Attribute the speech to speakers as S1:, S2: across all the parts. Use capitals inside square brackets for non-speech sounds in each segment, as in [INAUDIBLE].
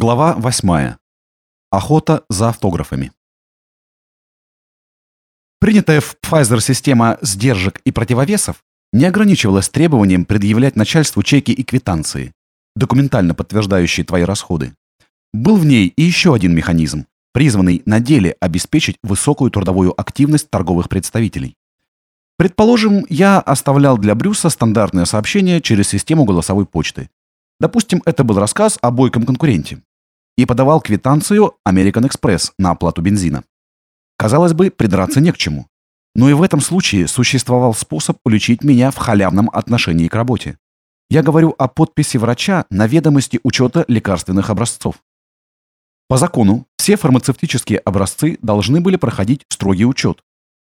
S1: Глава 8. Охота за автографами. Принятая в Pfizer система сдержек и противовесов не ограничивалась требованием предъявлять начальству чеки и квитанции, документально подтверждающие твои расходы. Был в ней и еще один механизм, призванный на деле обеспечить высокую трудовую активность торговых представителей. Предположим, я оставлял для Брюса стандартное сообщение через систему голосовой почты. Допустим, это был рассказ о бойком конкуренте и подавал квитанцию American Express на оплату бензина. Казалось бы, придраться не к чему. Но и в этом случае существовал способ уличить меня в халявном отношении к работе. Я говорю о подписи врача на ведомости учета лекарственных образцов. По закону, все фармацевтические образцы должны были проходить строгий учет.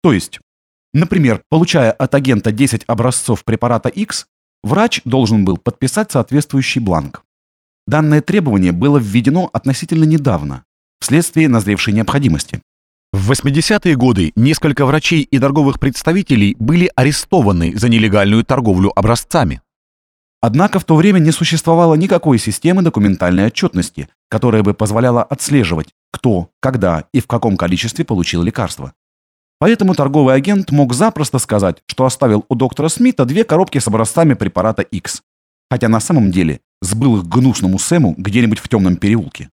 S1: То есть, например, получая от агента 10 образцов препарата X, врач должен был подписать соответствующий бланк. Данное требование было введено относительно недавно, вследствие назревшей необходимости.
S2: В 80-е годы несколько врачей и торговых представителей были арестованы за нелегальную торговлю образцами.
S1: Однако в то время не существовало никакой системы документальной отчетности, которая бы позволяла отслеживать, кто, когда и в каком количестве получил лекарство. Поэтому торговый агент мог запросто сказать, что оставил у доктора Смита две коробки с образцами препарата X, хотя на самом деле сбыл их гнусному Сэму где-нибудь в темном переулке.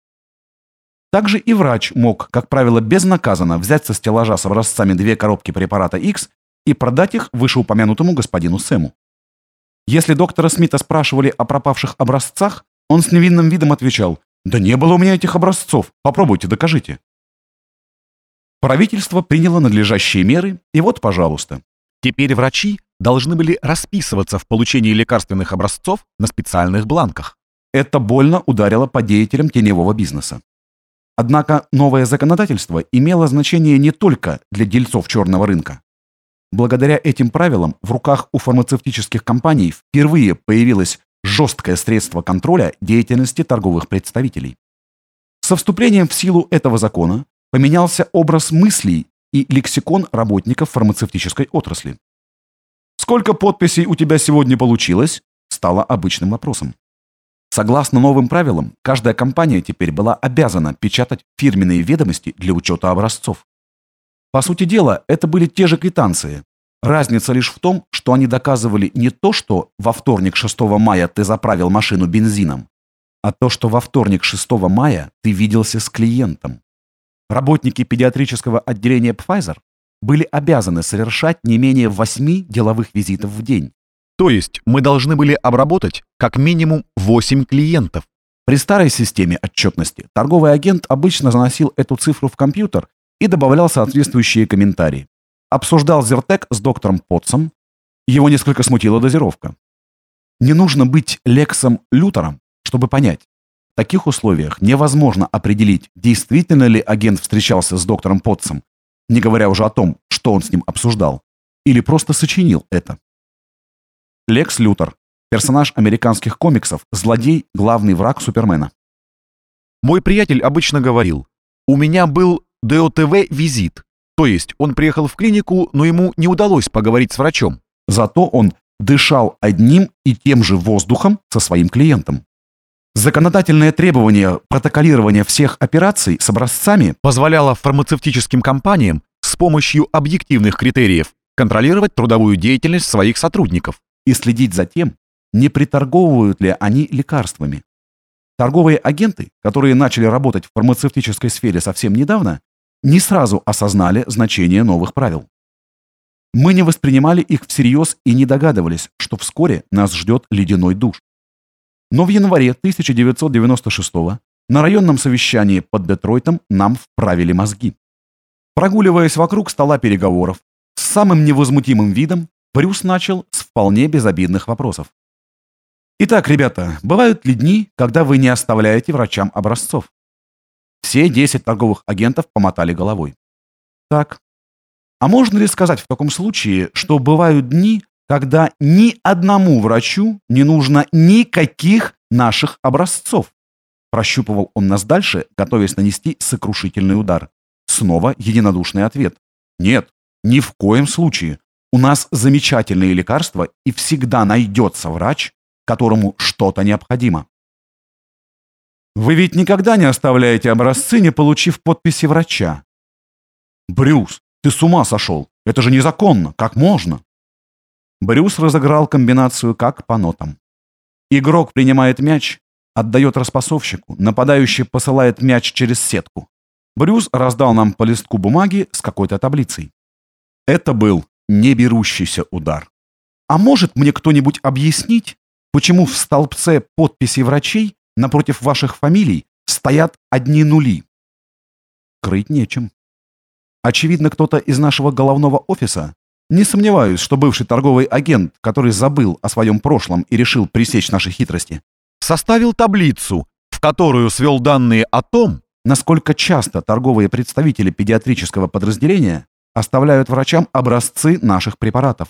S1: Также и врач мог, как правило, безнаказанно взять со стеллажа с образцами две коробки препарата X и продать их вышеупомянутому господину Сэму. Если доктора Смита спрашивали о пропавших образцах, он с невинным видом отвечал «Да не было у меня этих образцов, попробуйте, докажите». Правительство приняло надлежащие меры, и вот, пожалуйста.
S2: Теперь врачи должны были расписываться в получении лекарственных образцов на специальных бланках.
S1: Это больно ударило по деятелям теневого бизнеса. Однако новое законодательство имело значение не только для дельцов черного рынка. Благодаря этим правилам в руках у фармацевтических компаний впервые появилось жесткое средство контроля деятельности торговых представителей. Со вступлением в силу этого закона поменялся образ мыслей и лексикон работников фармацевтической отрасли. «Сколько подписей у тебя сегодня получилось?» стало обычным вопросом. Согласно новым правилам, каждая компания теперь была обязана печатать фирменные ведомости для учета образцов. По сути дела, это были те же квитанции. Разница лишь в том, что они доказывали не то, что во вторник 6 мая ты заправил машину бензином, а то, что во вторник 6 мая ты виделся с клиентом. Работники педиатрического отделения Pfizer были обязаны совершать не менее 8 деловых визитов в день.
S2: То есть мы должны были обработать как минимум 8 клиентов.
S1: При старой системе отчетности торговый агент обычно заносил эту цифру в компьютер и добавлял соответствующие комментарии. Обсуждал Зертек с доктором Потсом. Его несколько смутила дозировка. Не нужно быть Лексом Лютером, чтобы понять. В таких условиях невозможно определить, действительно ли агент встречался с доктором Потсом, не говоря уже о том, что он с ним обсуждал, или просто сочинил это. Лекс Лютер, персонаж американских комиксов, злодей, главный враг Супермена.
S2: Мой приятель обычно говорил, у меня был ДОТВ-визит. То есть он приехал в клинику, но ему не удалось поговорить с врачом.
S1: Зато он дышал одним и тем же воздухом со своим клиентом. Законодательное требование протоколирования всех операций с образцами
S2: позволяло фармацевтическим компаниям с помощью объективных критериев контролировать трудовую деятельность своих сотрудников
S1: и следить за тем, не приторговывают ли они лекарствами. Торговые агенты, которые начали работать в фармацевтической сфере совсем недавно, не сразу осознали значение новых правил. Мы не воспринимали их всерьез и не догадывались, что вскоре нас ждет ледяной душ. Но в январе 1996 на районном совещании под Детройтом нам вправили мозги. Прогуливаясь вокруг стола переговоров, с самым невозмутимым видом Брюс начал с вполне безобидных вопросов. Итак, ребята, бывают ли дни, когда вы не оставляете врачам образцов? Все 10 торговых агентов помотали головой. Так. А можно ли сказать в таком случае, что бывают дни, когда ни одному врачу не нужно никаких наших образцов? Прощупывал он нас дальше, готовясь нанести сокрушительный удар. Снова единодушный ответ. Нет, ни в коем случае. У нас замечательные лекарства, и всегда найдется врач, которому что-то необходимо. Вы ведь никогда не оставляете образцы, не получив подписи врача. Брюс, ты с ума сошел. Это же незаконно. Как можно? Брюс разыграл комбинацию как по нотам. Игрок принимает мяч, отдает распасовщику, нападающий посылает мяч через сетку. Брюс раздал нам по листку бумаги с какой-то таблицей. Это был неберущийся удар. А может мне кто-нибудь объяснить, почему в столбце подписи врачей напротив ваших фамилий стоят одни нули? Крыть нечем. Очевидно, кто-то из нашего головного офиса, не сомневаюсь, что бывший торговый агент, который забыл о своем прошлом и решил пресечь наши хитрости,
S2: Составил таблицу, в которую свел данные о том,
S1: насколько часто торговые представители педиатрического подразделения оставляют врачам образцы наших препаратов.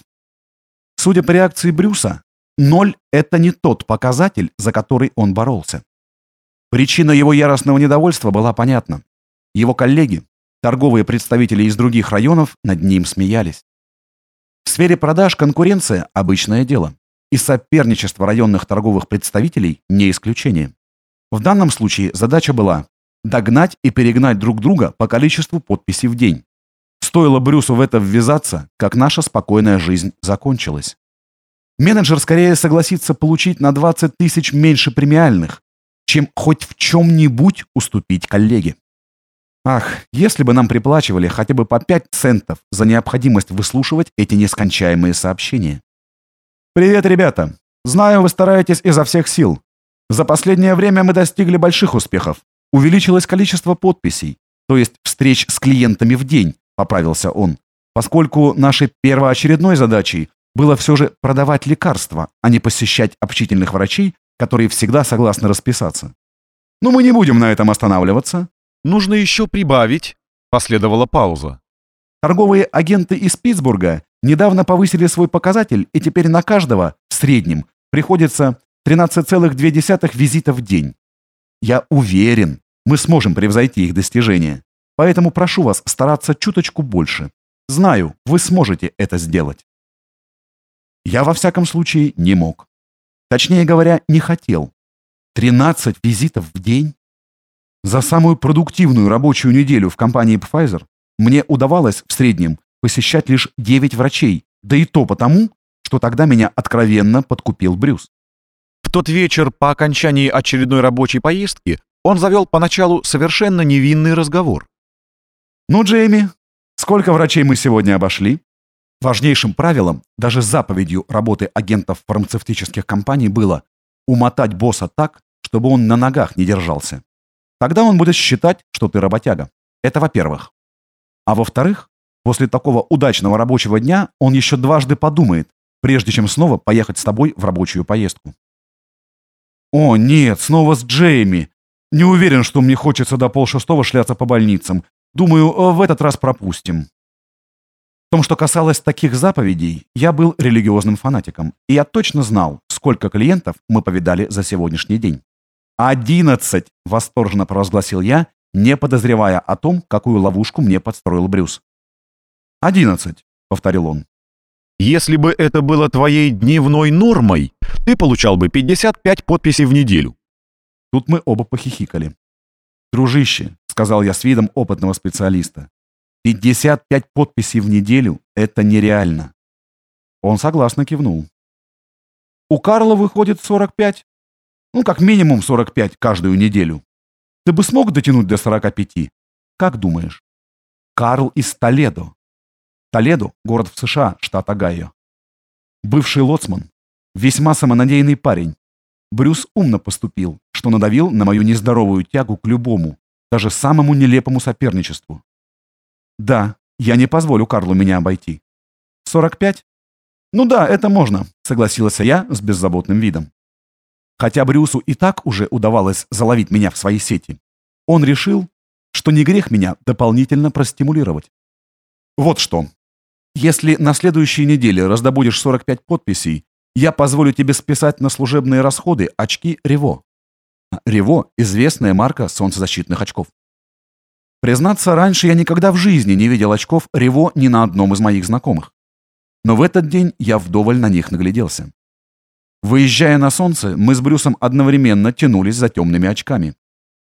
S1: Судя по реакции Брюса, ноль – это не тот показатель, за который он боролся. Причина его яростного недовольства была понятна. Его коллеги, торговые представители из других районов, над ним смеялись. Сфере продаж конкуренция – обычное дело, и соперничество районных торговых представителей – не исключение. В данном случае задача была догнать и перегнать друг друга по количеству подписей в день. Стоило Брюсу в это ввязаться, как наша спокойная жизнь закончилась. Менеджер скорее согласится получить на 20 тысяч меньше премиальных, чем хоть в чем-нибудь уступить коллеге. Ах, если бы нам приплачивали хотя бы по 5 центов за необходимость выслушивать эти нескончаемые сообщения. «Привет, ребята! Знаю, вы стараетесь изо всех сил. За последнее время мы достигли больших успехов. Увеличилось количество подписей, то есть встреч с клиентами в день, поправился он, поскольку нашей первоочередной задачей было все же продавать лекарства, а не посещать общительных врачей, которые всегда согласны расписаться. Но мы не будем на этом останавливаться.
S2: Нужно еще прибавить. Последовала пауза.
S1: Торговые агенты из Питтсбурга недавно повысили свой показатель, и теперь на каждого, в среднем, приходится 13,2 визита в день. Я уверен, мы сможем превзойти их достижения. Поэтому прошу вас стараться чуточку больше. Знаю, вы сможете это сделать. Я во всяком случае не мог. Точнее говоря, не хотел. 13 визитов в день? За самую продуктивную рабочую неделю в компании Pfizer мне удавалось в среднем посещать лишь 9 врачей, да и то потому, что тогда меня откровенно подкупил Брюс.
S2: В тот вечер по окончании очередной рабочей поездки он завел поначалу совершенно невинный разговор.
S1: «Ну, Джейми, сколько врачей мы сегодня обошли?» Важнейшим правилом, даже заповедью работы агентов фармацевтических компаний было умотать босса так, чтобы он на ногах не держался. Тогда он будет считать, что ты работяга. Это во-первых. А во-вторых, после такого удачного рабочего дня он еще дважды подумает, прежде чем снова поехать с тобой в рабочую поездку. «О, нет, снова с Джейми. Не уверен, что мне хочется до полшестого шляться по больницам. Думаю, э, в этот раз пропустим». В том, что касалось таких заповедей, я был религиозным фанатиком, и я точно знал, сколько клиентов мы повидали за сегодняшний день. «Одиннадцать!» — восторженно провозгласил я, не подозревая о том, какую ловушку мне подстроил Брюс. «Одиннадцать», — повторил он.
S2: Если бы это было твоей дневной нормой, ты получал бы 55 подписей в неделю.
S1: Тут мы оба похихикали. «Дружище», — сказал я с видом опытного специалиста, 55 подписей в неделю — это нереально. Он согласно кивнул. У Карла выходит 45. Ну, как минимум 45 каждую неделю. Ты бы смог дотянуть до 45? Как думаешь? Карл из Толедо. Толедо — город в США, штат Огайо. Бывший лоцман. Весьма самонадеянный парень. Брюс умно поступил, что надавил на мою нездоровую тягу к любому, даже самому нелепому соперничеству. Да, я не позволю Карлу меня обойти. 45? Ну да, это можно, согласилась я с беззаботным видом. Хотя Брюсу и так уже удавалось заловить меня в свои сети, он решил, что не грех меня дополнительно простимулировать. Вот что. Если на следующей неделе раздобудешь 45 подписей, я позволю тебе списать на служебные расходы очки Рево. Рево – известная марка солнцезащитных очков. Признаться, раньше я никогда в жизни не видел очков Рево ни на одном из моих знакомых. Но в этот день я вдоволь на них нагляделся. Выезжая на солнце, мы с Брюсом одновременно тянулись за темными очками.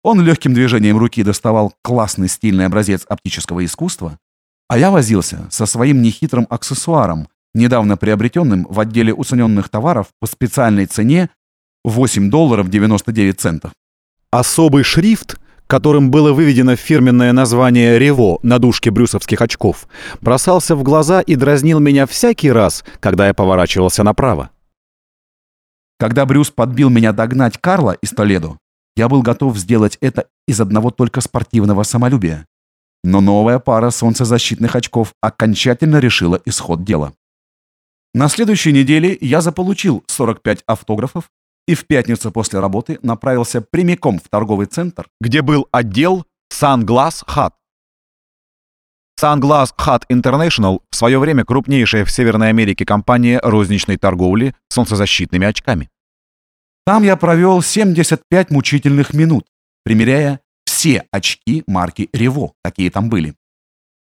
S1: Он легким движением руки доставал классный стильный образец оптического искусства, а я возился со своим нехитрым аксессуаром, недавно приобретенным в отделе уцененных товаров по специальной цене 8 долларов 99 центов.
S2: Особый шрифт, которым было выведено фирменное название «Рево» на дужке брюсовских очков, бросался в глаза и дразнил меня всякий раз, когда я поворачивался направо.
S1: Когда Брюс подбил меня догнать Карла из Толедо, я был готов сделать это из одного только спортивного самолюбия. Но новая пара солнцезащитных очков окончательно решила исход дела. На следующей неделе я заполучил 45 автографов и в пятницу после работы направился прямиком в торговый центр,
S2: где был отдел Sunglass Hut. Sunglass Hut International в свое время крупнейшая в Северной Америке компания розничной торговли солнцезащитными очками.
S1: Там я провел 75 мучительных минут, примеряя все очки марки Рево, какие там были.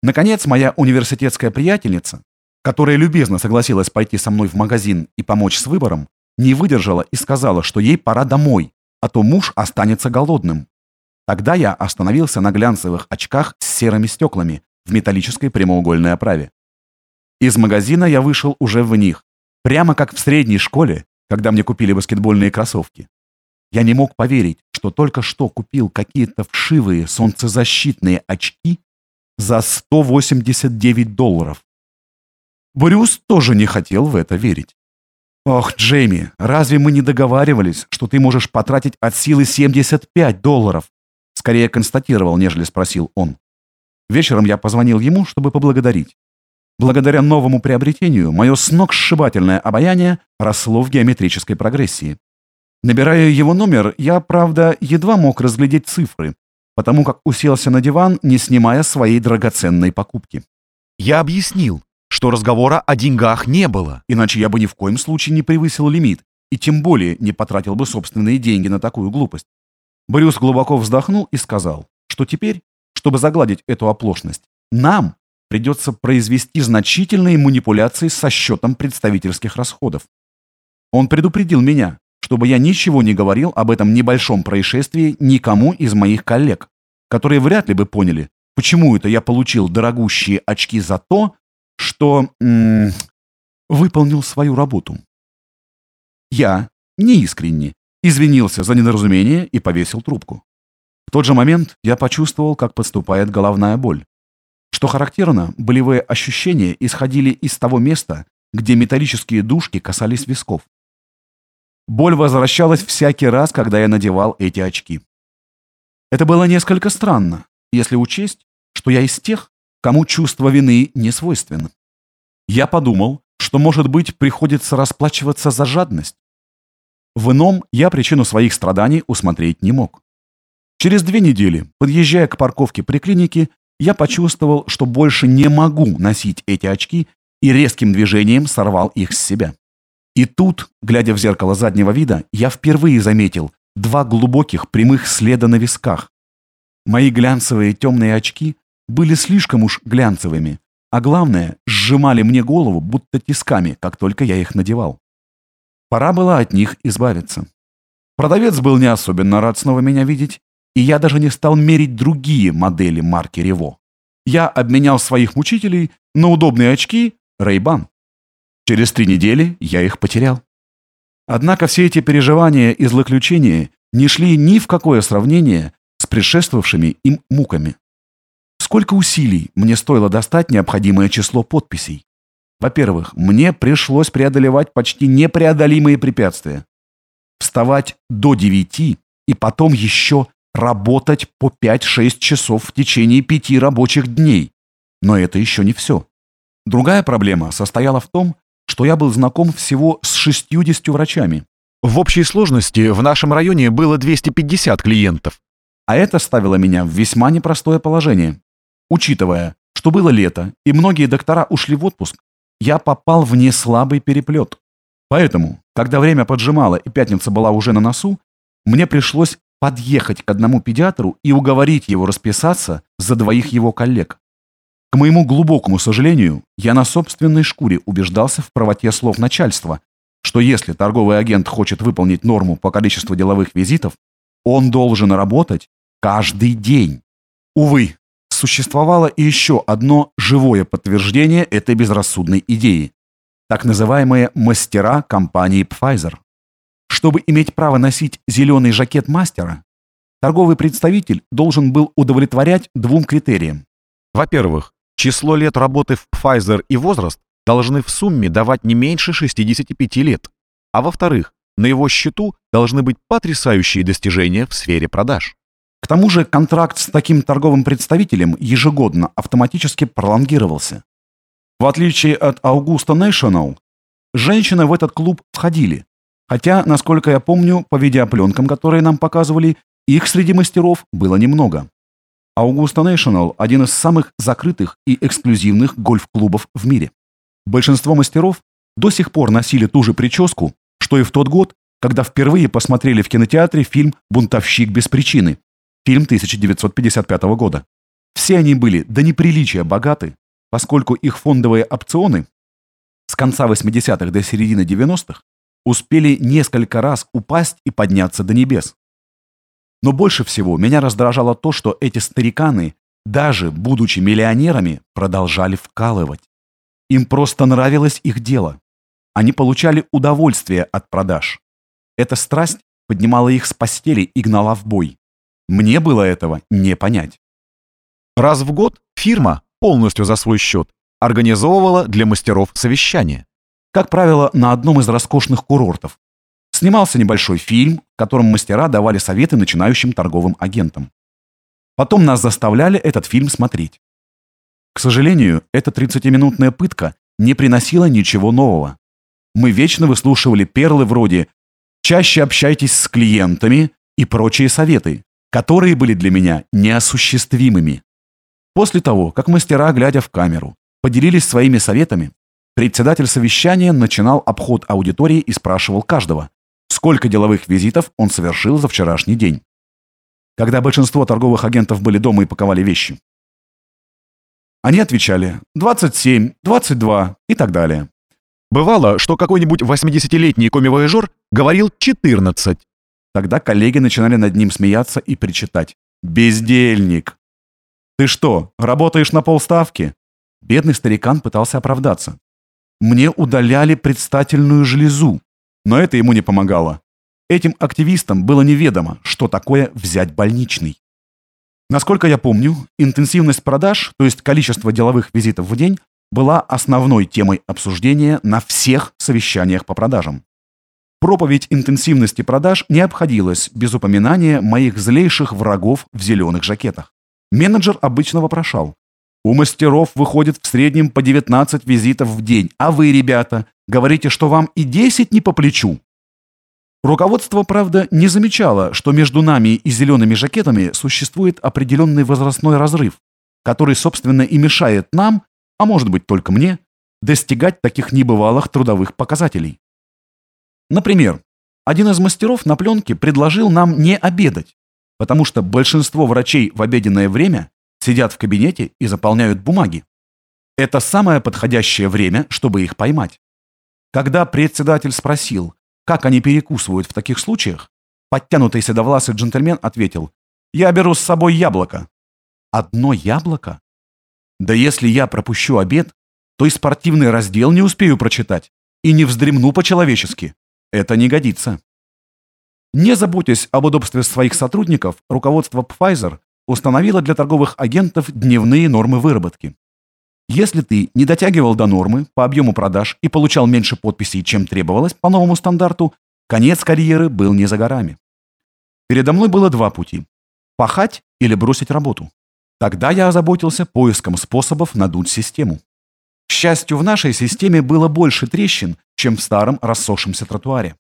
S1: Наконец, моя университетская приятельница, которая любезно согласилась пойти со мной в магазин и помочь с выбором, не выдержала и сказала, что ей пора домой, а то муж останется голодным. Тогда я остановился на глянцевых очках с серыми стеклами в металлической прямоугольной оправе. Из магазина я вышел уже в них, прямо как в средней школе, когда мне купили баскетбольные кроссовки. Я не мог поверить, что только что купил какие-то вшивые солнцезащитные очки за 189 долларов. Брюс тоже не хотел в это верить. «Ох, Джейми, разве мы не договаривались, что ты можешь потратить от силы 75 долларов?» Скорее констатировал, нежели спросил он. Вечером я позвонил ему, чтобы поблагодарить. Благодаря новому приобретению, мое сногсшибательное обаяние росло в геометрической прогрессии. Набирая его номер, я, правда, едва мог разглядеть цифры, потому как уселся на диван, не снимая своей драгоценной покупки.
S2: Я объяснил, что разговора о деньгах не было.
S1: Иначе я бы ни в коем случае не превысил лимит, и тем более не потратил бы собственные деньги на такую глупость. Брюс глубоко вздохнул и сказал, что теперь, чтобы загладить эту оплошность, нам придется произвести значительные манипуляции со счетом представительских расходов. Он предупредил меня, чтобы я ничего не говорил об этом небольшом происшествии никому из моих коллег, которые вряд ли бы поняли, почему это я получил дорогущие очки за то, что м -м, выполнил свою работу. Я, неискренне, извинился за недоразумение и повесил трубку. В тот же момент я почувствовал, как подступает головная боль. Что характерно, болевые ощущения исходили из того места, где металлические дужки касались висков. Боль возвращалась всякий раз, когда я надевал эти очки. Это было несколько странно, если учесть, что я из тех, кому чувство вины не свойственно. Я подумал, что, может быть, приходится расплачиваться за жадность. В ином я причину своих страданий усмотреть не мог. Через две недели, подъезжая к парковке при клинике, я почувствовал, что больше не могу носить эти очки и резким движением сорвал их с себя. И тут, глядя в зеркало заднего вида, я впервые заметил два глубоких прямых следа на висках. Мои глянцевые темные очки были слишком уж глянцевыми, а главное, сжимали мне голову будто тисками, как только я их надевал. Пора было от них избавиться. Продавец был не особенно рад снова меня видеть и я даже не стал мерить другие модели марки Рево. Я обменял своих мучителей на удобные очки Ray-Ban. Через три недели я их потерял. Однако все эти переживания и злоключения не шли ни в какое сравнение с предшествовавшими им муками. Сколько усилий мне стоило достать необходимое число подписей. Во-первых, мне пришлось преодолевать почти непреодолимые препятствия. Вставать до девяти и потом еще работать по 5-6 часов в течение пяти рабочих дней. Но это еще не все. Другая проблема состояла в том, что я был знаком всего с 60 врачами.
S2: В общей сложности в нашем районе было 250 клиентов.
S1: А это ставило меня в весьма непростое положение. Учитывая, что было лето и многие доктора ушли в отпуск, я попал в неслабый переплет. Поэтому, когда время поджимало и пятница была уже на носу, мне пришлось подъехать к одному педиатру и уговорить его расписаться за двоих его коллег. К моему глубокому сожалению, я на собственной шкуре убеждался в правоте слов начальства, что если торговый агент хочет выполнить норму по количеству деловых визитов, он должен работать Каждый день. Увы, существовало и еще одно живое подтверждение этой безрассудной идеи. Так называемые мастера компании Pfizer. Чтобы иметь право носить зеленый жакет мастера, торговый представитель должен был удовлетворять двум критериям.
S2: Во-первых, число лет работы в Pfizer и возраст должны в сумме давать не меньше 65 лет. А во-вторых, на его счету должны быть потрясающие достижения в сфере продаж.
S1: К тому же контракт с таким торговым представителем ежегодно автоматически пролонгировался. В отличие от Augusta National, женщины в этот клуб входили, хотя, насколько я помню, по видеопленкам, которые нам показывали, их среди мастеров было немного. Augusta National – один из самых закрытых и эксклюзивных гольф-клубов в мире. Большинство мастеров до сих пор носили ту же прическу, что и в тот год, когда впервые посмотрели в кинотеатре фильм «Бунтовщик без причины», фильм 1955 года. Все они были до неприличия богаты, поскольку их фондовые опционы с конца 80-х до середины 90-х успели несколько раз упасть и подняться до небес. Но больше всего меня раздражало то, что эти стариканы, даже будучи миллионерами, продолжали вкалывать. Им просто нравилось их дело. Они получали удовольствие от продаж. Эта страсть поднимала их с постели и гнала в бой. Мне было этого не понять.
S2: Раз в год фирма, полностью за свой счет, организовывала для мастеров совещание.
S1: Как правило, на одном из роскошных курортов. Снимался небольшой фильм, в котором мастера давали советы начинающим торговым агентам. Потом нас заставляли этот фильм смотреть. К сожалению, эта 30-минутная пытка не приносила ничего нового. Мы вечно выслушивали перлы вроде «чаще общайтесь с клиентами» и прочие советы, которые были для меня неосуществимыми. После того, как мастера, глядя в камеру, поделились своими советами, председатель совещания начинал обход аудитории и спрашивал каждого, сколько деловых визитов он совершил за вчерашний день. Когда большинство торговых агентов были дома и паковали вещи. Они отвечали 27, 22 и так далее.
S2: Бывало, что какой-нибудь 80-летний комивояжер говорил 14,
S1: Тогда коллеги начинали над ним смеяться и причитать. «Бездельник!» «Ты что, работаешь на полставки?» Бедный старикан пытался оправдаться. «Мне удаляли предстательную железу, но это ему не помогало. Этим активистам было неведомо, что такое взять больничный. Насколько я помню, интенсивность продаж, то есть количество деловых визитов в день, была основной темой обсуждения на всех совещаниях по продажам. Проповедь интенсивности продаж не обходилась без упоминания моих злейших врагов в зеленых жакетах. Менеджер обычно вопрошал. «У мастеров выходит в среднем по 19 визитов в день, а вы, ребята, говорите, что вам и 10 не по плечу». Руководство, правда, не замечало, что между нами и зелеными жакетами существует определенный возрастной разрыв, который, собственно, и мешает нам, а может быть только мне, достигать таких небывалых трудовых показателей. Например, один из мастеров на пленке предложил нам не обедать, потому что большинство врачей в обеденное время сидят в кабинете и заполняют бумаги. Это самое подходящее время, чтобы их поймать. Когда председатель спросил, как они перекусывают в таких случаях, подтянутый седовласый джентльмен ответил, «Я беру с собой яблоко». «Одно яблоко? Да если я пропущу обед, то и спортивный раздел не успею прочитать и не вздремну по-человечески. Это не годится. Не заботясь об удобстве своих сотрудников, руководство Pfizer установило для торговых агентов дневные нормы выработки. Если ты не дотягивал до нормы по объему продаж и получал меньше подписей, чем требовалось по новому стандарту, конец карьеры был не за горами. Передо мной было два пути – пахать или бросить работу. Тогда я озаботился поиском способов надуть систему. К счастью, в нашей системе было больше трещин, чем в старом рассохшемся тротуаре.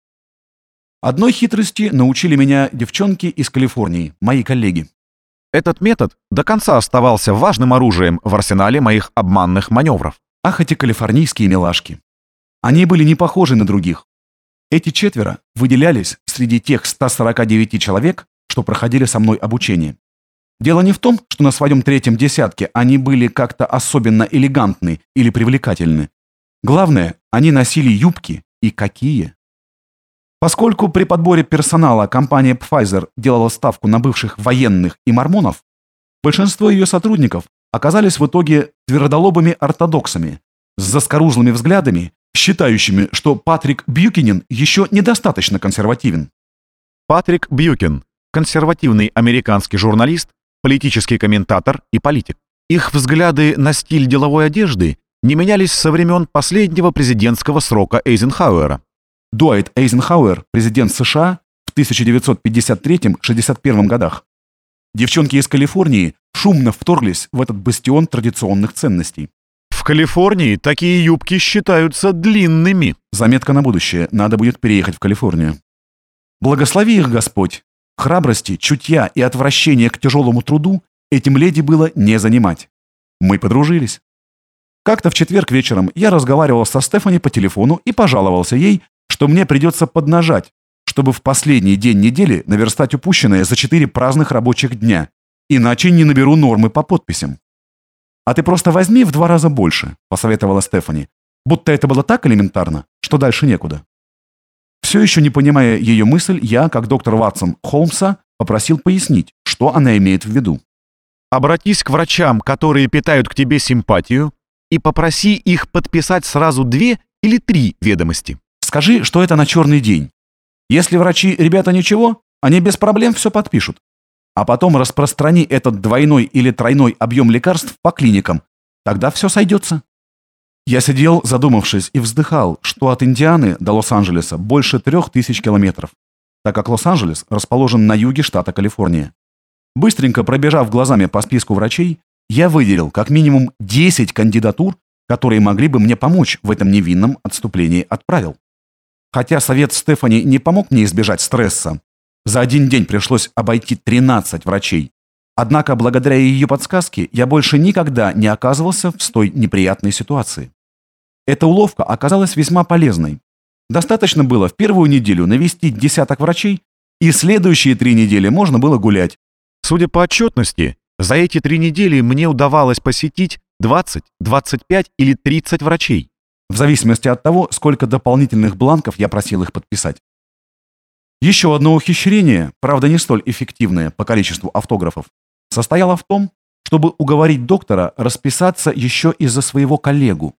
S1: Одной хитрости научили меня девчонки из Калифорнии, мои коллеги.
S2: Этот метод до конца оставался важным оружием в арсенале моих обманных маневров.
S1: Ах, эти калифорнийские милашки. Они были не похожи на других. Эти четверо выделялись среди тех 149 человек, что проходили со мной обучение. Дело не в том, что на своем третьем десятке они были как-то особенно элегантны или привлекательны. Главное, они носили юбки, и какие. Поскольку при подборе персонала компания Pfizer делала ставку на бывших военных и мормонов, большинство ее сотрудников оказались в итоге твердолобыми ортодоксами с заскорузлыми взглядами, считающими, что Патрик Бьюкинин еще недостаточно консервативен.
S2: Патрик Бьюкин – консервативный американский журналист, политический комментатор и политик. Их взгляды на стиль деловой одежды не менялись со времен последнего президентского срока Эйзенхауэра.
S1: Дуайт Эйзенхауэр, президент США в 1953-61 годах. Девчонки из Калифорнии шумно вторглись в этот бастион традиционных ценностей.
S2: В Калифорнии такие юбки считаются длинными.
S1: Заметка на будущее. Надо будет переехать в Калифорнию. Благослови их Господь. Храбрости, чутья и отвращения к тяжелому труду этим леди было не занимать. Мы подружились. Как-то в четверг вечером я разговаривал со Стефани по телефону и пожаловался ей, что мне придется поднажать, чтобы в последний день недели наверстать упущенное за четыре праздных рабочих дня, иначе не наберу нормы по подписям. «А ты просто возьми в два раза больше», — посоветовала Стефани, будто это было так элементарно, что дальше некуда. Все еще не понимая ее мысль, я, как доктор Ватсон Холмса, попросил пояснить, что она имеет в виду.
S2: Обратись к врачам, которые питают к тебе симпатию, и попроси их подписать сразу две или три ведомости.
S1: Скажи, что это на черный день. Если врачи, ребята, ничего, они без проблем все подпишут. А потом распространи этот двойной или тройной объем лекарств по клиникам. Тогда все сойдется. Я сидел, задумавшись, и вздыхал, что от Индианы до Лос-Анджелеса больше трех тысяч километров, так как Лос-Анджелес расположен на юге штата Калифорния. Быстренько пробежав глазами по списку врачей, я выделил как минимум 10 кандидатур, которые могли бы мне помочь в этом невинном отступлении от правил. Хотя совет Стефани не помог мне избежать стресса. За один день пришлось обойти 13 врачей. Однако, благодаря ее подсказке, я больше никогда не оказывался в столь неприятной ситуации. Эта уловка оказалась весьма полезной. Достаточно было в первую неделю навестить десяток врачей, и следующие три недели можно было гулять.
S2: Судя по отчетности, за эти три недели мне удавалось посетить 20, 25 или 30 врачей
S1: в зависимости от того, сколько дополнительных бланков я просил их подписать. Еще одно ухищрение, правда не столь эффективное по количеству автографов, состояло в том, чтобы уговорить доктора расписаться еще и за своего коллегу.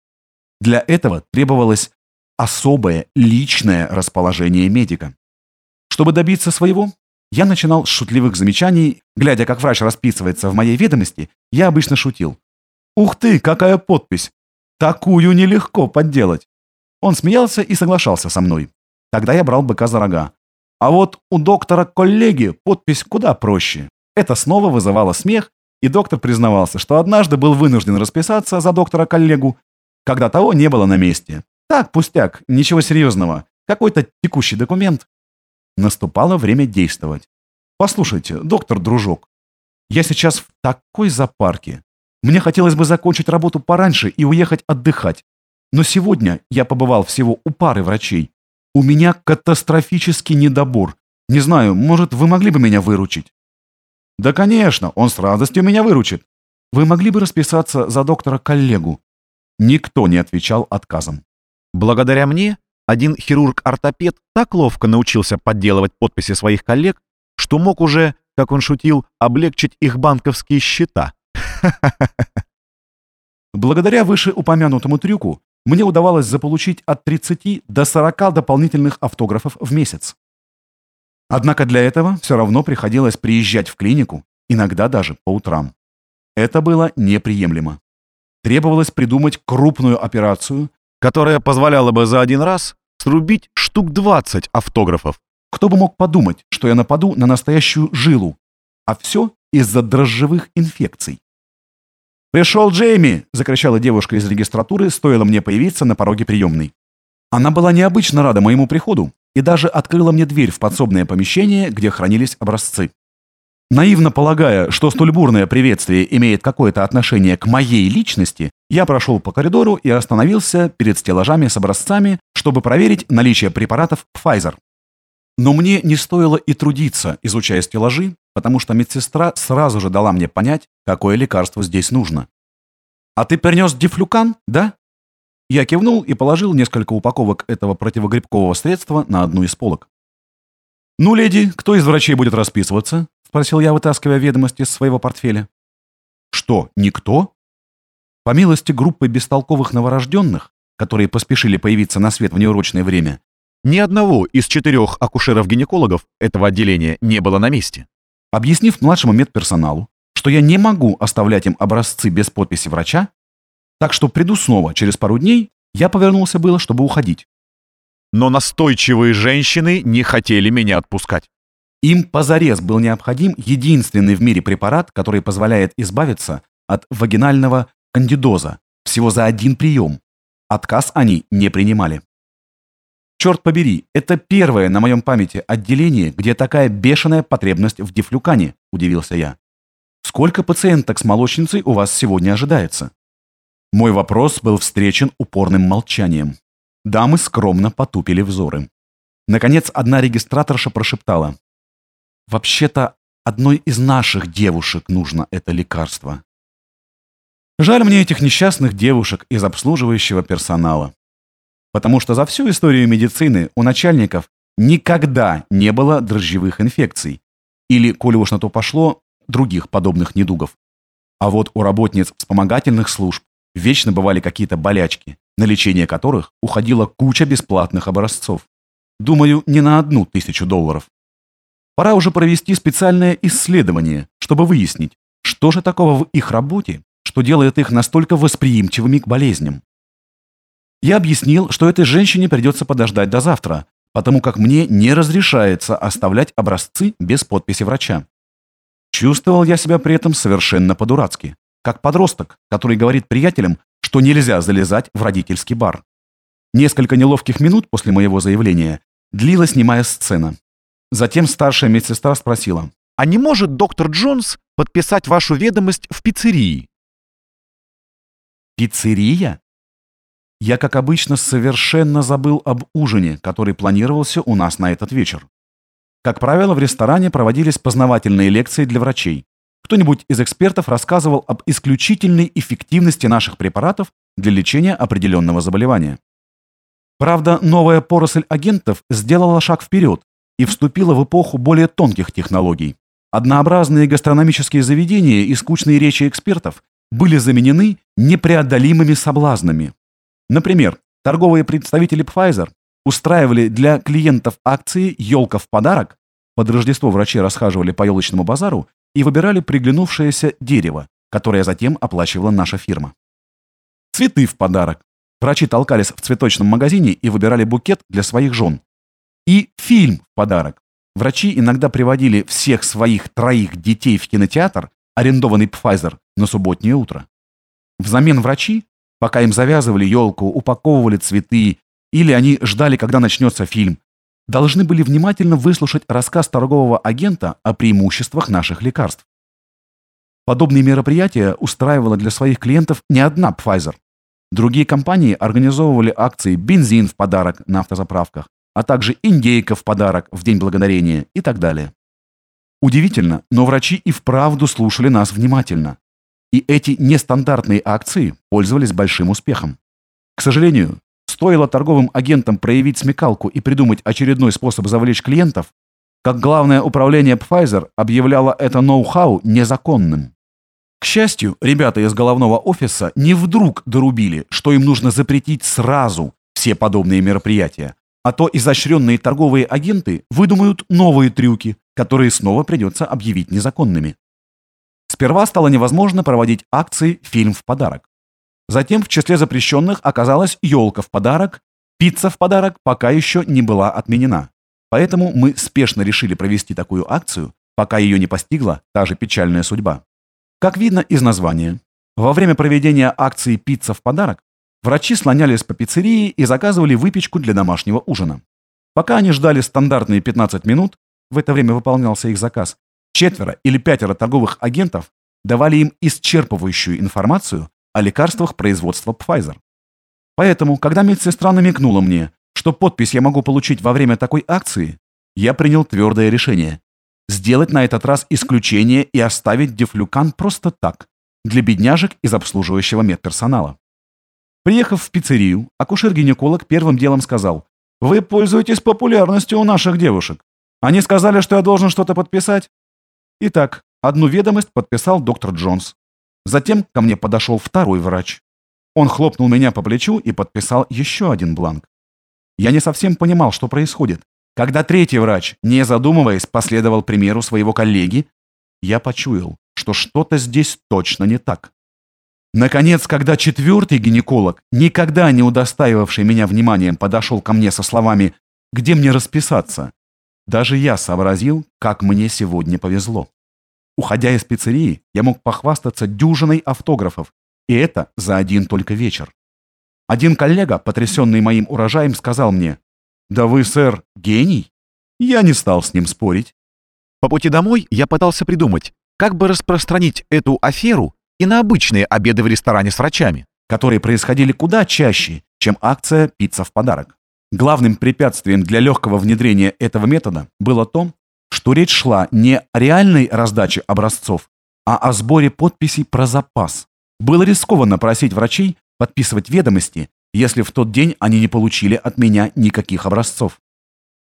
S1: Для этого требовалось особое личное расположение медика. Чтобы добиться своего, я начинал с шутливых замечаний, глядя, как врач расписывается в моей ведомости, я обычно шутил. «Ух ты, какая подпись! Такую нелегко подделать. Он смеялся и соглашался со мной. Тогда я брал быка за рога. А вот у доктора-коллеги подпись куда проще. Это снова вызывало смех, и доктор признавался, что однажды был вынужден расписаться за доктора-коллегу, когда того не было на месте. Так, пустяк, ничего серьезного. Какой-то текущий документ. Наступало время действовать. Послушайте, доктор-дружок, я сейчас в такой запарке. Мне хотелось бы закончить работу пораньше и уехать отдыхать. Но сегодня я побывал всего у пары врачей. У меня катастрофический недобор. Не знаю, может, вы могли бы меня выручить? Да, конечно, он с радостью меня выручит. Вы могли бы расписаться за доктора-коллегу? Никто не отвечал отказом.
S2: Благодаря мне один хирург-ортопед так ловко научился подделывать подписи своих коллег, что мог уже, как он шутил, облегчить их банковские счета. [LAUGHS]
S1: Благодаря вышеупомянутому трюку мне удавалось заполучить от 30 до 40 дополнительных автографов в месяц. Однако для этого все равно приходилось приезжать в клинику, иногда даже по утрам. Это было неприемлемо. Требовалось придумать крупную операцию,
S2: которая позволяла бы за один раз срубить штук 20 автографов.
S1: Кто бы мог подумать, что я нападу на настоящую жилу, а все из-за дрожжевых инфекций. «Пришел Джейми!» — закричала девушка из регистратуры, стоило мне появиться на пороге приемной. Она была необычно рада моему приходу и даже открыла мне дверь в подсобное помещение, где хранились образцы. Наивно полагая, что столь бурное приветствие имеет какое-то отношение к моей личности, я прошел по коридору и остановился перед стеллажами с образцами, чтобы проверить наличие препаратов Pfizer. Но мне не стоило и трудиться, изучая стеллажи, потому что медсестра сразу же дала мне понять, какое лекарство здесь нужно. «А ты принес дифлюкан, да?» Я кивнул и положил несколько упаковок этого противогрибкового средства на одну из полок. «Ну, леди, кто из врачей будет расписываться?» — спросил я, вытаскивая ведомости из своего портфеля. «Что, никто?» По милости группы бестолковых новорожденных, которые поспешили появиться на свет в неурочное время,
S2: ни одного из четырех акушеров-гинекологов этого отделения не было на месте.
S1: Объяснив младшему медперсоналу, что я не могу оставлять им образцы без подписи врача, так что приду снова через пару дней, я повернулся было, чтобы уходить.
S2: Но настойчивые женщины не хотели меня отпускать.
S1: Им позарез был необходим единственный в мире препарат, который позволяет избавиться от вагинального кандидоза всего за один прием. Отказ они не принимали. Черт побери, это первое на моем памяти отделение, где такая бешеная потребность в дифлюкане, удивился я. Сколько пациенток с молочницей у вас сегодня ожидается? Мой вопрос был встречен упорным молчанием. Дамы скромно потупили взоры. Наконец, одна регистраторша прошептала. «Вообще-то, одной из наших девушек нужно это лекарство». Жаль мне этих несчастных девушек из обслуживающего персонала. Потому что за всю историю медицины у начальников никогда не было дрожжевых инфекций. Или, коли уж на то пошло, других подобных недугов. А вот у работниц вспомогательных служб вечно бывали какие-то болячки, на лечение которых уходила куча бесплатных образцов. Думаю, не на одну тысячу долларов. Пора уже провести специальное исследование, чтобы выяснить, что же такого в их работе, что делает их настолько восприимчивыми к болезням. Я объяснил, что этой женщине придется подождать до завтра, потому как мне не разрешается оставлять образцы без подписи врача. Чувствовал я себя при этом совершенно по-дурацки, как подросток, который говорит приятелям, что нельзя залезать в родительский бар. Несколько неловких минут после моего заявления длилась немая сцена. Затем старшая медсестра спросила.
S2: «А не может доктор Джонс подписать вашу ведомость в пиццерии?»
S1: «Пиццерия?» Я, как обычно, совершенно забыл об ужине, который планировался у нас на этот вечер. Как правило, в ресторане проводились познавательные лекции для врачей. Кто-нибудь из экспертов рассказывал об исключительной эффективности наших препаратов для лечения определенного заболевания. Правда, новая поросль агентов сделала шаг вперед и вступила в эпоху более тонких технологий. Однообразные гастрономические заведения и скучные речи экспертов были заменены непреодолимыми соблазнами. Например, торговые представители Pfizer устраивали для клиентов акции «Елка в подарок», под Рождество врачи расхаживали по елочному базару и выбирали приглянувшееся дерево, которое затем оплачивала наша фирма. Цветы в подарок. Врачи толкались в цветочном магазине и выбирали букет для своих жен. И фильм в подарок. Врачи иногда приводили всех своих троих детей в кинотеатр, арендованный Pfizer, на субботнее утро. Взамен врачи, пока им завязывали елку, упаковывали цветы, или они ждали, когда начнется фильм, должны были внимательно выслушать рассказ торгового агента о преимуществах наших лекарств. Подобные мероприятия устраивала для своих клиентов не одна Pfizer. Другие компании организовывали акции «Бензин в подарок» на автозаправках, а также «Индейка в подарок» в День Благодарения и так далее. Удивительно, но врачи и вправду слушали нас внимательно. И эти нестандартные акции пользовались большим успехом. К сожалению, Стоило торговым агентам проявить смекалку и придумать очередной способ завлечь клиентов, как главное управление Pfizer объявляло это ноу-хау незаконным. К счастью, ребята из головного офиса не вдруг дорубили, что им нужно запретить сразу все подобные мероприятия, а то изощренные торговые агенты выдумают новые трюки, которые снова придется объявить незаконными. Сперва стало невозможно проводить акции «Фильм в подарок». Затем в числе запрещенных оказалась елка в подарок, пицца в подарок пока еще не была отменена. Поэтому мы спешно решили провести такую акцию, пока ее не постигла та же печальная судьба. Как видно из названия, во время проведения акции «Пицца в подарок» врачи слонялись по пиццерии и заказывали выпечку для домашнего ужина. Пока они ждали стандартные 15 минут, в это время выполнялся их заказ, четверо или пятеро торговых агентов давали им исчерпывающую информацию о лекарствах производства Pfizer. Поэтому, когда медсестра намекнула мне, что подпись я могу получить во время такой акции, я принял твердое решение сделать на этот раз исключение и оставить дефлюкан просто так, для бедняжек из обслуживающего медперсонала. Приехав в пиццерию, акушер-гинеколог первым делом сказал, «Вы пользуетесь популярностью у наших девушек. Они сказали, что я должен что-то подписать». Итак, одну ведомость подписал доктор Джонс. Затем ко мне подошел второй врач. Он хлопнул меня по плечу и подписал еще один бланк. Я не совсем понимал, что происходит. Когда третий врач, не задумываясь, последовал примеру своего коллеги, я почуял, что что-то здесь точно не так. Наконец, когда четвертый гинеколог, никогда не удостаивавший меня вниманием, подошел ко мне со словами «Где мне расписаться?», даже я сообразил, как мне сегодня повезло. Уходя из пиццерии, я мог похвастаться дюжиной автографов, и это за один только вечер. Один коллега, потрясенный моим урожаем, сказал мне, «Да вы, сэр, гений?» Я не стал с ним спорить.
S2: По пути домой я пытался придумать, как бы распространить эту аферу и на обычные обеды в ресторане с врачами,
S1: которые происходили куда чаще, чем акция «Пицца в подарок». Главным препятствием для легкого внедрения этого метода было то, что речь шла не о реальной раздаче образцов, а о сборе подписей про запас. Было рискованно просить врачей подписывать ведомости, если в тот день они не получили от меня никаких образцов.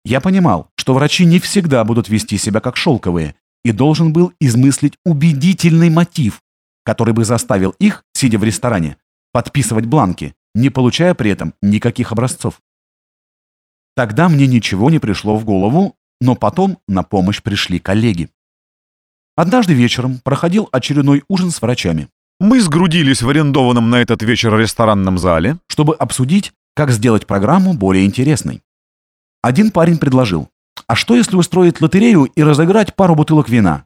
S1: Я понимал, что врачи не всегда будут вести себя как шелковые, и должен был измыслить убедительный мотив, который бы заставил их, сидя в ресторане, подписывать бланки, не получая при этом никаких образцов. Тогда мне ничего не пришло в голову, но потом на помощь пришли коллеги. Однажды вечером проходил очередной ужин с врачами.
S2: Мы сгрудились в арендованном на этот вечер ресторанном зале,
S1: чтобы обсудить, как сделать программу более интересной. Один парень предложил, а что если устроить лотерею и разыграть пару бутылок вина?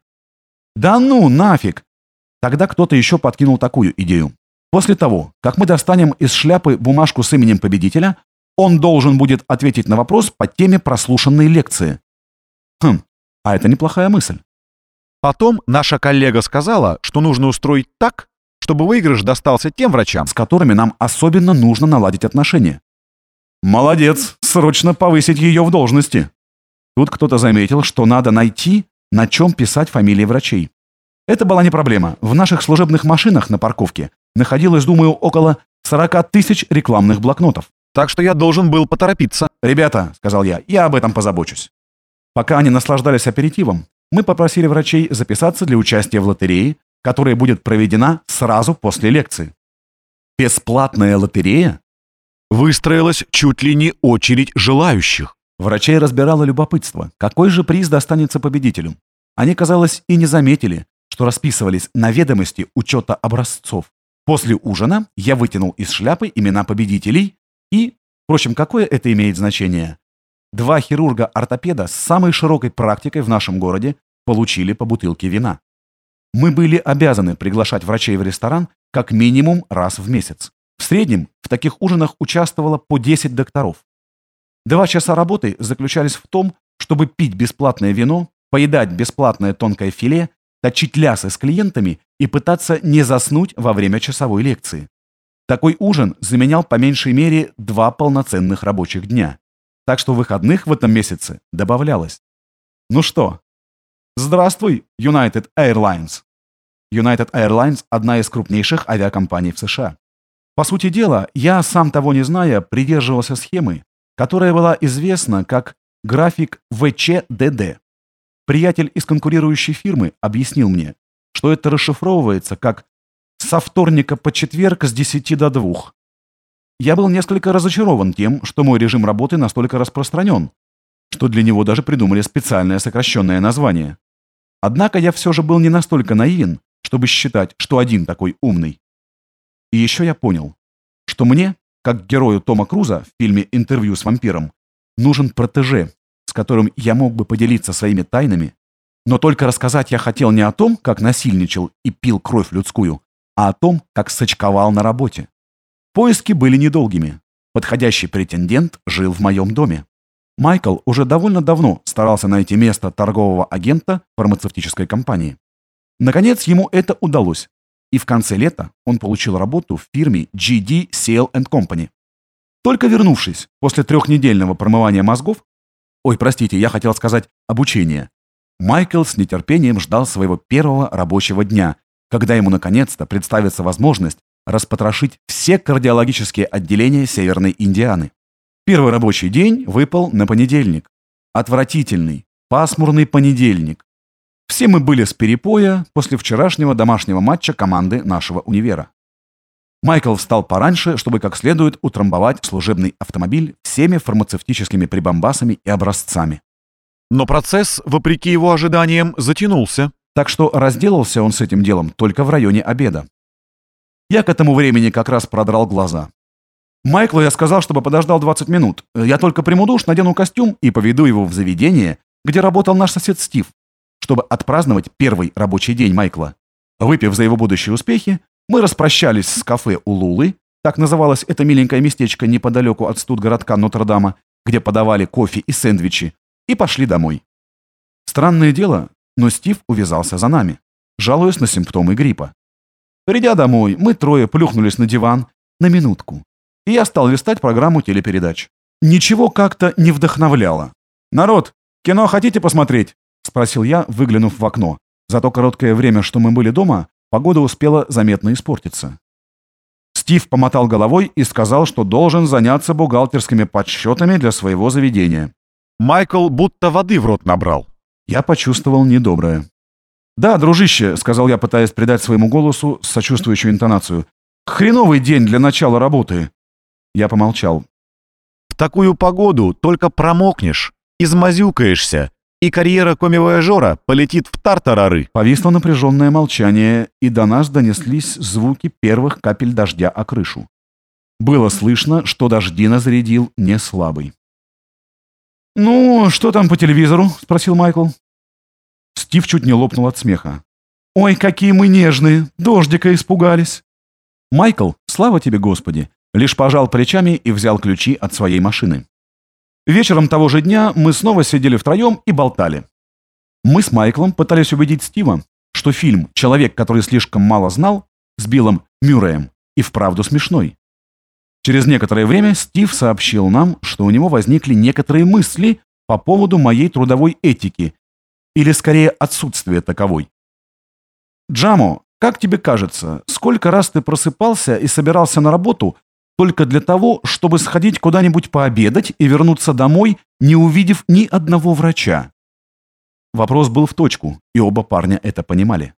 S1: Да ну, нафиг! Тогда кто-то еще подкинул такую идею. После того, как мы достанем из шляпы бумажку с именем победителя, он должен будет ответить на вопрос по теме прослушанной лекции. Хм, а это неплохая мысль.
S2: Потом наша коллега сказала, что нужно устроить так, чтобы выигрыш достался тем врачам,
S1: с которыми нам особенно нужно наладить отношения. Молодец, срочно повысить ее в должности. Тут кто-то заметил, что надо найти, на чем писать фамилии врачей. Это была не проблема. В наших служебных машинах на парковке находилось, думаю, около 40 тысяч рекламных блокнотов.
S2: Так что я должен был поторопиться.
S1: «Ребята», — сказал я, — «я об этом позабочусь». Пока они наслаждались аперитивом, мы попросили врачей записаться для участия в лотерее, которая будет проведена сразу после лекции. Бесплатная лотерея?
S2: Выстроилась чуть ли не очередь желающих.
S1: Врачей разбирало любопытство, какой же приз достанется победителю. Они, казалось, и не заметили, что расписывались на ведомости учета образцов. После ужина я вытянул из шляпы имена победителей и, впрочем, какое это имеет значение? Два хирурга-ортопеда с самой широкой практикой в нашем городе получили по бутылке вина. Мы были обязаны приглашать врачей в ресторан как минимум раз в месяц. В среднем в таких ужинах участвовало по 10 докторов. Два часа работы заключались в том, чтобы пить бесплатное вино, поедать бесплатное тонкое филе, точить лясы с клиентами и пытаться не заснуть во время часовой лекции. Такой ужин заменял по меньшей мере два полноценных рабочих дня. Так что выходных в этом месяце добавлялось. Ну что, Здравствуй, United Airlines. United Airlines – одна из крупнейших авиакомпаний в США. По сути дела, я, сам того не зная, придерживался схемы, которая была известна как график ВЧДД. Приятель из конкурирующей фирмы объяснил мне, что это расшифровывается как «со вторника по четверг с 10 до 2». Я был несколько разочарован тем, что мой режим работы настолько распространен, что для него даже придумали специальное сокращенное название. Однако я все же был не настолько наивен, чтобы считать, что один такой умный. И еще я понял, что мне, как герою Тома Круза в фильме «Интервью с вампиром», нужен протеже, с которым я мог бы поделиться своими тайнами, но только рассказать я хотел не о том, как насильничал и пил кровь людскую, а о том, как сочковал на работе. Поиски были недолгими. Подходящий претендент жил в моем доме. Майкл уже довольно давно старался найти место торгового агента фармацевтической компании. Наконец, ему это удалось, и в конце лета он получил работу в фирме GD Sale Company. Только вернувшись после трехнедельного промывания мозгов, ой, простите, я хотел сказать обучения, Майкл с нетерпением ждал своего первого рабочего дня, когда ему наконец-то представится возможность распотрошить все кардиологические отделения Северной Индианы. Первый рабочий день выпал на понедельник. Отвратительный, пасмурный понедельник. Все мы были с перепоя после вчерашнего домашнего матча команды нашего универа. Майкл встал пораньше, чтобы как следует утрамбовать служебный автомобиль всеми фармацевтическими прибамбасами и образцами.
S2: Но процесс, вопреки его ожиданиям, затянулся.
S1: Так что разделался он с этим делом только в районе обеда. Я к этому времени как раз продрал глаза. Майклу я сказал, чтобы подождал 20 минут. Я только приму душ, надену костюм и поведу его в заведение, где работал наш сосед Стив, чтобы отпраздновать первый рабочий день Майкла. Выпив за его будущие успехи, мы распрощались с кафе у Лулы, так называлось это миленькое местечко неподалеку от студгородка Нотр-Дама, где подавали кофе и сэндвичи, и пошли домой. Странное дело, но Стив увязался за нами, жалуясь на симптомы гриппа. Придя домой, мы трое плюхнулись на диван на минутку, и я стал листать программу телепередач. Ничего как-то не вдохновляло. «Народ, кино хотите посмотреть?» — спросил я, выглянув в окно. За то короткое время, что мы были дома, погода успела заметно испортиться. Стив помотал головой и сказал, что должен заняться бухгалтерскими подсчетами для своего заведения.
S2: Майкл будто воды в рот набрал.
S1: Я почувствовал недоброе. «Да, дружище», — сказал я, пытаясь придать своему голосу сочувствующую интонацию. «Хреновый день для начала работы». Я помолчал.
S2: «В такую погоду только промокнешь, измазюкаешься, и карьера комивояжера полетит в тартарары».
S1: Повисло напряженное молчание, и до нас донеслись звуки первых капель дождя о крышу. Было слышно, что дождина зарядил не слабый. «Ну, что там по телевизору?» — спросил Майкл. Стив чуть не лопнул от смеха. «Ой, какие мы нежные! Дождика испугались!» Майкл, слава тебе, Господи, лишь пожал плечами и взял ключи от своей машины. Вечером того же дня мы снова сидели втроем и болтали. Мы с Майклом пытались убедить Стива, что фильм «Человек, который слишком мало знал» с Биллом Мюрреем и вправду смешной. Через некоторое время Стив сообщил нам, что у него возникли некоторые мысли по поводу моей трудовой этики, или скорее отсутствия таковой. «Джамо, как тебе кажется, сколько раз ты просыпался и собирался на работу только для того, чтобы сходить куда-нибудь пообедать и вернуться домой, не увидев ни одного врача?» Вопрос был в точку, и оба парня это понимали.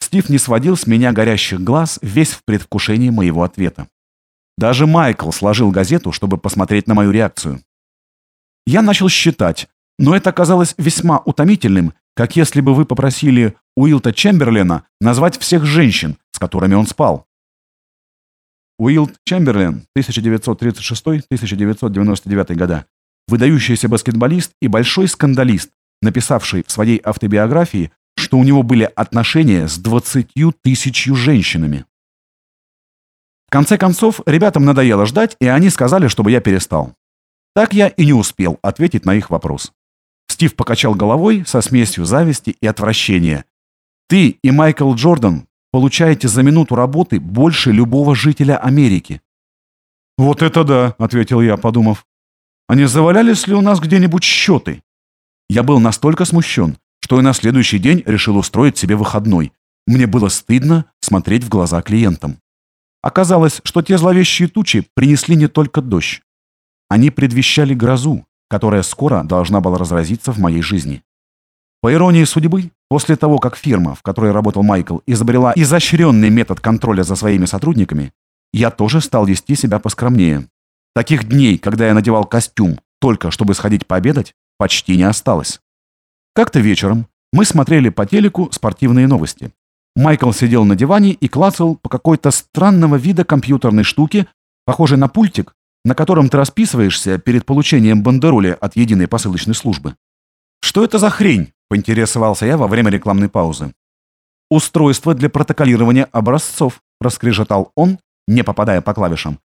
S1: Стив не сводил с меня горящих глаз, весь в предвкушении моего ответа. Даже Майкл сложил газету, чтобы посмотреть на мою реакцию. Я начал считать, но это оказалось весьма утомительным, как если бы вы попросили Уилта Чемберлена назвать всех женщин, с которыми он спал. Уилт Чемберлен, 1936-1999 года, выдающийся баскетболист и большой скандалист, написавший в своей автобиографии, что у него были отношения с 20 тысячью женщинами конце концов, ребятам надоело ждать, и они сказали, чтобы я перестал. Так я и не успел ответить на их вопрос. Стив покачал головой со смесью зависти и отвращения. «Ты и Майкл Джордан получаете за минуту работы больше любого жителя Америки». «Вот это да», — ответил я, подумав. «А не завалялись ли у нас где-нибудь счеты?» Я был настолько смущен, что и на следующий день решил устроить себе выходной. Мне было стыдно смотреть в глаза клиентам. Оказалось, что те зловещие тучи принесли не только дождь. Они предвещали грозу, которая скоро должна была разразиться в моей жизни. По иронии судьбы, после того, как фирма, в которой работал Майкл, изобрела изощренный метод контроля за своими сотрудниками, я тоже стал вести себя поскромнее. Таких дней, когда я надевал костюм, только чтобы сходить пообедать, почти не осталось. Как-то вечером мы смотрели по телеку спортивные новости. Майкл сидел на диване и клацал по какой-то странного вида компьютерной штуке, похожей на пультик, на котором ты расписываешься перед получением бандероли от единой посылочной службы. «Что это за хрень?» – поинтересовался я во время рекламной паузы. «Устройство для протоколирования образцов», – раскрежетал он, не попадая по клавишам.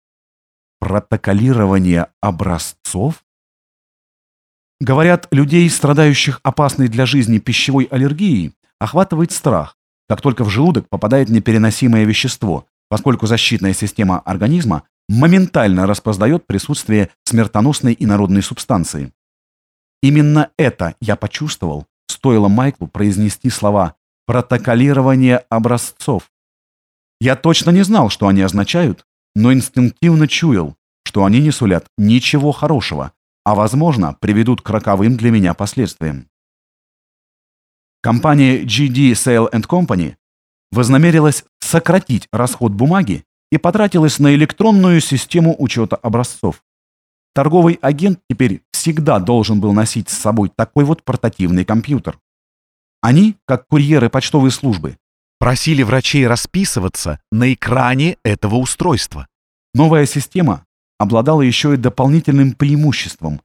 S1: «Протоколирование образцов?» Говорят, людей, страдающих опасной для жизни пищевой аллергией, охватывает страх, как только в желудок попадает непереносимое вещество, поскольку защитная система организма моментально распознает присутствие смертоносной инородной субстанции. Именно это я почувствовал, стоило Майклу произнести слова «протоколирование образцов». Я точно не знал, что они означают, но инстинктивно чуял, что они не сулят ничего хорошего, а, возможно, приведут к роковым для меня последствиям. Компания GD Sale Company вознамерилась сократить расход бумаги и потратилась на электронную систему учета образцов. Торговый агент теперь всегда должен был носить с собой такой вот портативный компьютер. Они, как курьеры почтовой службы,
S2: просили врачей расписываться на экране этого устройства.
S1: Новая система обладала еще и дополнительным преимуществом.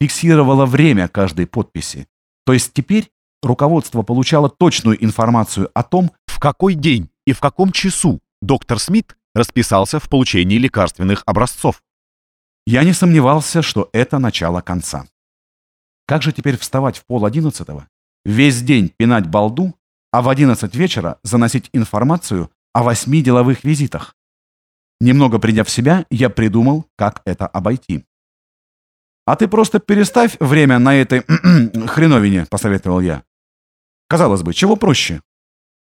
S1: Фиксировала время каждой подписи. То есть теперь руководство получало точную информацию о том,
S2: в какой день и в каком часу доктор Смит расписался в получении лекарственных образцов.
S1: Я не сомневался, что это начало конца. Как же теперь вставать в пол одиннадцатого, весь день пинать балду, а в одиннадцать вечера заносить информацию о восьми деловых визитах? Немного придя в себя, я придумал, как это обойти. «А ты просто переставь время на этой [CLEARS THROAT] хреновине», — посоветовал я. «Казалось бы, чего проще?»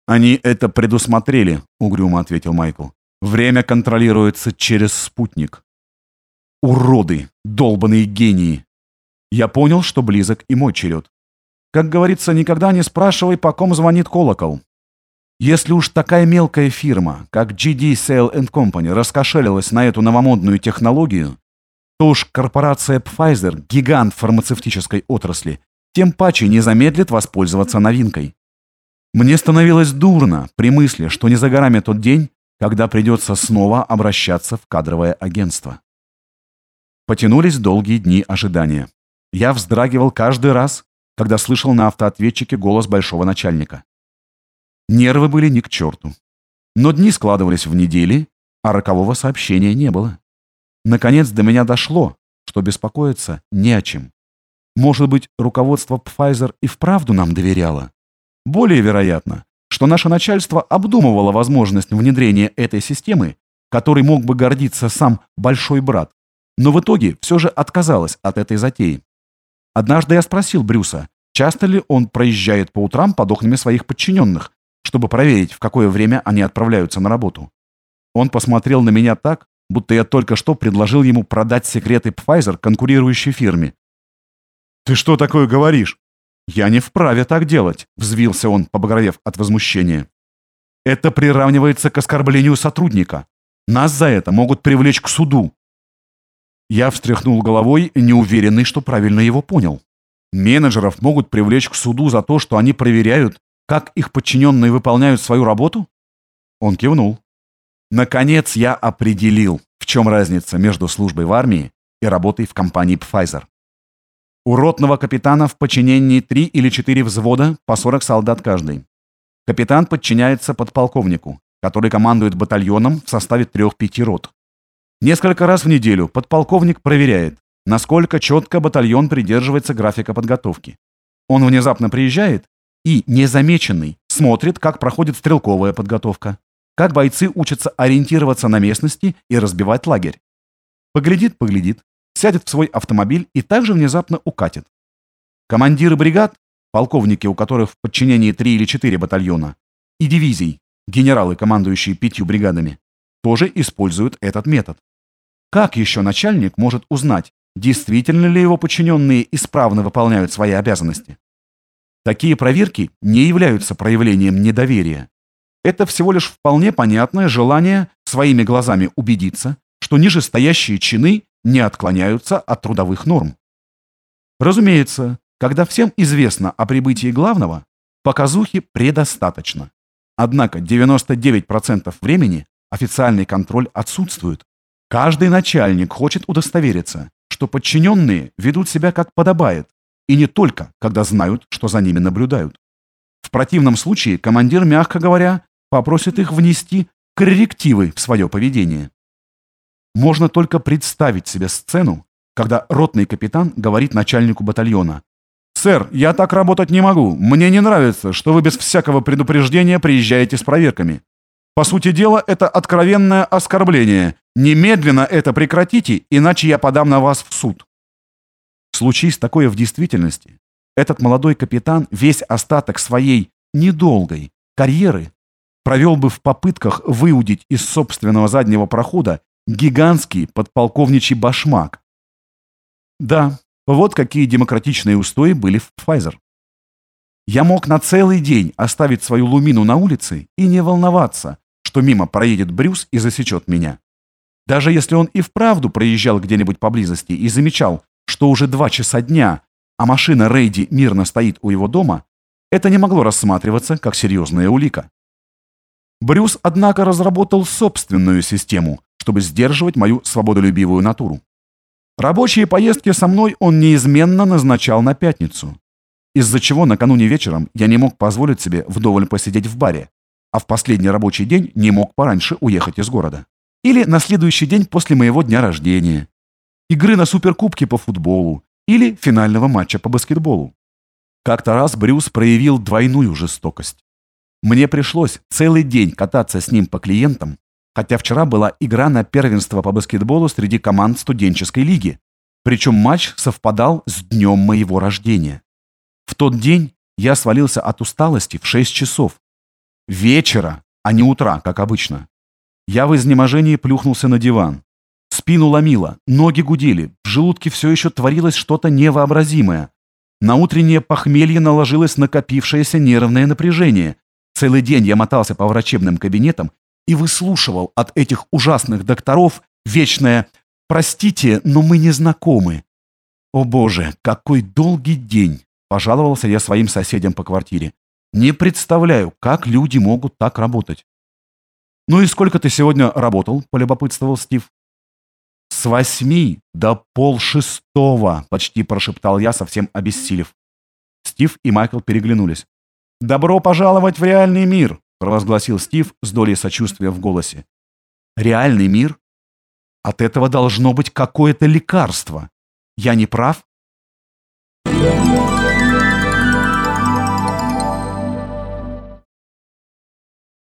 S1: «Они это предусмотрели», — угрюмо ответил Майкл. «Время контролируется через спутник». «Уроды! долбаные гении!» Я понял, что близок и мой черед. Как говорится, никогда не спрашивай, по ком звонит колокол. Если уж такая мелкая фирма, как GD Sale Company, раскошелилась на эту новомодную технологию, то уж корпорация Pfizer, гигант фармацевтической отрасли, тем паче не замедлит воспользоваться новинкой. Мне становилось дурно при мысли, что не за горами тот день, когда придется снова обращаться в кадровое агентство. Потянулись долгие дни ожидания. Я вздрагивал каждый раз, когда слышал на автоответчике голос большого начальника. Нервы были ни к черту. Но дни складывались в недели, а рокового сообщения не было. Наконец до меня дошло, что беспокоиться не о чем. Может быть, руководство Pfizer и вправду нам доверяло? Более вероятно, что наше начальство обдумывало возможность внедрения этой системы, которой мог бы гордиться сам большой брат, но в итоге все же отказалось от этой затеи. Однажды я спросил Брюса, часто ли он проезжает по утрам под окнами своих подчиненных, чтобы проверить, в какое время они отправляются на работу. Он посмотрел на меня так, будто я только что предложил ему продать секреты Pfizer конкурирующей фирме. «Ты что такое говоришь?» «Я не вправе так делать», — взвился он, побагровев от возмущения. «Это приравнивается к оскорблению сотрудника. Нас за это могут привлечь к суду». Я встряхнул головой, неуверенный, что правильно его понял. Менеджеров могут привлечь к суду за то, что они проверяют, как их подчиненные выполняют свою работу? Он кивнул. Наконец я определил, в чем разница между службой в армии и работой в компании Pfizer. У ротного капитана в подчинении три или четыре взвода по 40 солдат каждый. Капитан подчиняется подполковнику, который командует батальоном в составе трех-пяти рот. Несколько раз в неделю подполковник проверяет, насколько четко батальон придерживается графика подготовки. Он внезапно приезжает и, незамеченный, смотрит, как проходит стрелковая подготовка, как бойцы учатся ориентироваться на местности и разбивать лагерь. Поглядит, поглядит, сядет в свой автомобиль и также внезапно укатит. Командиры бригад, полковники, у которых в подчинении три или четыре батальона, и дивизий, генералы, командующие пятью бригадами, тоже используют этот метод. Как еще начальник может узнать, действительно ли его подчиненные исправно выполняют свои обязанности? Такие проверки не являются проявлением недоверия. Это всего лишь вполне понятное желание своими глазами убедиться, что нижестоящие чины не отклоняются от трудовых норм. Разумеется, когда всем известно о прибытии главного, показухи предостаточно. Однако 99% времени официальный контроль отсутствует. Каждый начальник хочет удостовериться, что подчиненные ведут себя как подобает, и не только, когда знают, что за ними наблюдают. В противном случае командир, мягко говоря, попросит их внести коррективы в свое поведение. Можно только представить себе сцену, когда ротный капитан говорит начальнику батальона «Сэр, я так работать не могу. Мне не нравится, что вы без всякого предупреждения приезжаете с проверками. По сути дела, это откровенное оскорбление. Немедленно это прекратите, иначе я подам на вас в суд». Случись такое в действительности, этот молодой капитан весь остаток своей недолгой карьеры провел бы в попытках выудить из собственного заднего прохода гигантский подполковничий башмак. Да, вот какие демократичные устои были в Pfizer. Я мог на целый день оставить свою лумину на улице и не волноваться, что мимо проедет Брюс и засечет меня. Даже если он и вправду проезжал где-нибудь поблизости и замечал, что уже два часа дня, а машина Рейди мирно стоит у его дома, это не могло рассматриваться как серьезная улика. Брюс, однако, разработал собственную систему, чтобы сдерживать мою свободолюбивую натуру. Рабочие поездки со мной он неизменно назначал на пятницу, из-за чего накануне вечером я не мог позволить себе вдоволь посидеть в баре, а в последний рабочий день не мог пораньше уехать из города. Или на следующий день после моего дня рождения. Игры на суперкубке по футболу или финального матча по баскетболу. Как-то раз Брюс проявил двойную жестокость. Мне пришлось целый день кататься с ним по клиентам, хотя вчера была игра на первенство по баскетболу среди команд студенческой лиги, причем матч совпадал с днем моего рождения. В тот день я свалился от усталости в 6 часов. Вечера, а не утра, как обычно. Я в изнеможении плюхнулся на диван. Спину ломило, ноги гудели, в желудке все еще творилось что-то невообразимое. На утреннее похмелье наложилось накопившееся нервное напряжение. Целый день я мотался по врачебным кабинетам и выслушивал от этих ужасных докторов вечное «Простите, но мы не знакомы». «О боже, какой долгий день!» – пожаловался я своим соседям по квартире. «Не представляю, как люди могут так работать». «Ну и сколько ты сегодня работал?» – полюбопытствовал Стив. «С восьми до полшестого», – почти прошептал я, совсем обессилев. Стив и Майкл переглянулись. «Добро пожаловать в реальный мир», – провозгласил Стив с долей сочувствия в голосе. «Реальный мир? От этого должно быть какое-то лекарство. Я не прав?» Thank.